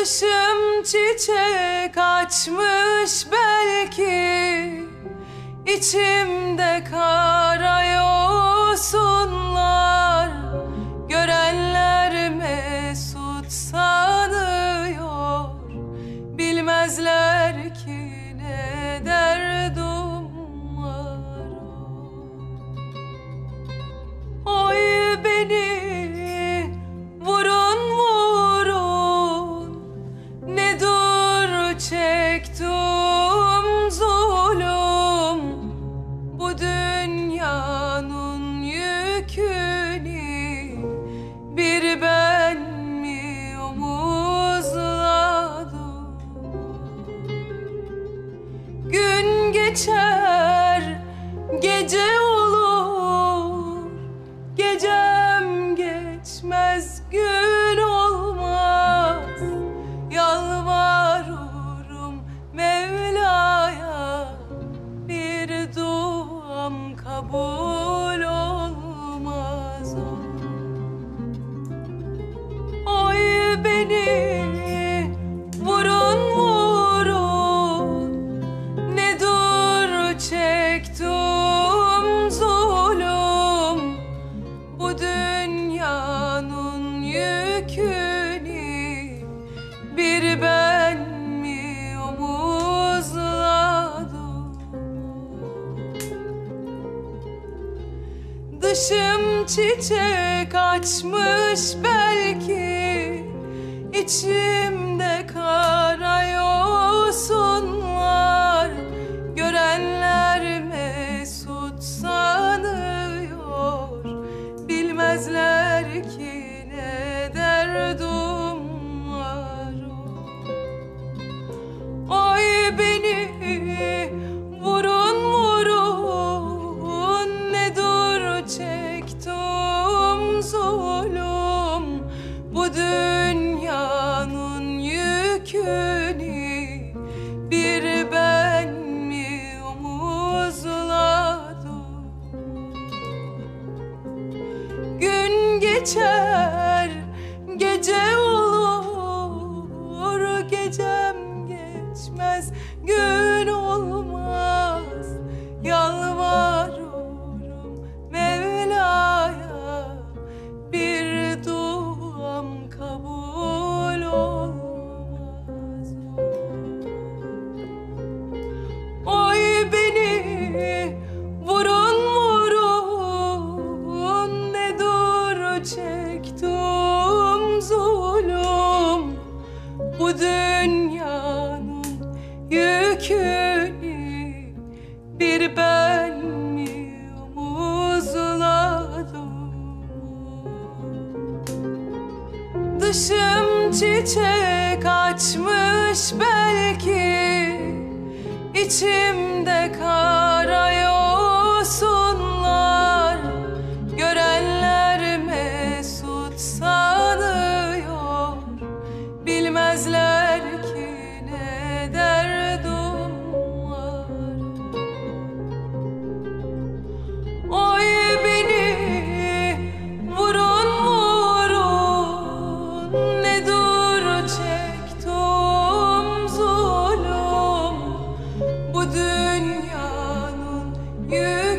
Dışım çiçek açmış belki. İçimde kara çektim zulüm Bu dünyanın yükünü. Bir ben mi omuzladım? Gün geçer, Dışım çiçek açmış belki. İçimde kara yosunlar Görenler mesut sanıyor. Bilmezler ki ne derdim var. Oy beni geçer, gece olur, gecem geçmez, gün olmaz. Yükünü bir ben mi omuzladım? Dışım çiçek açmış belki İçimde kara dünyanın yüzü.